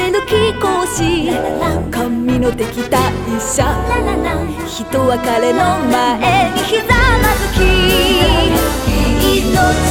手の貴公子。神の敵対者。人は彼の前。にひざまずき。命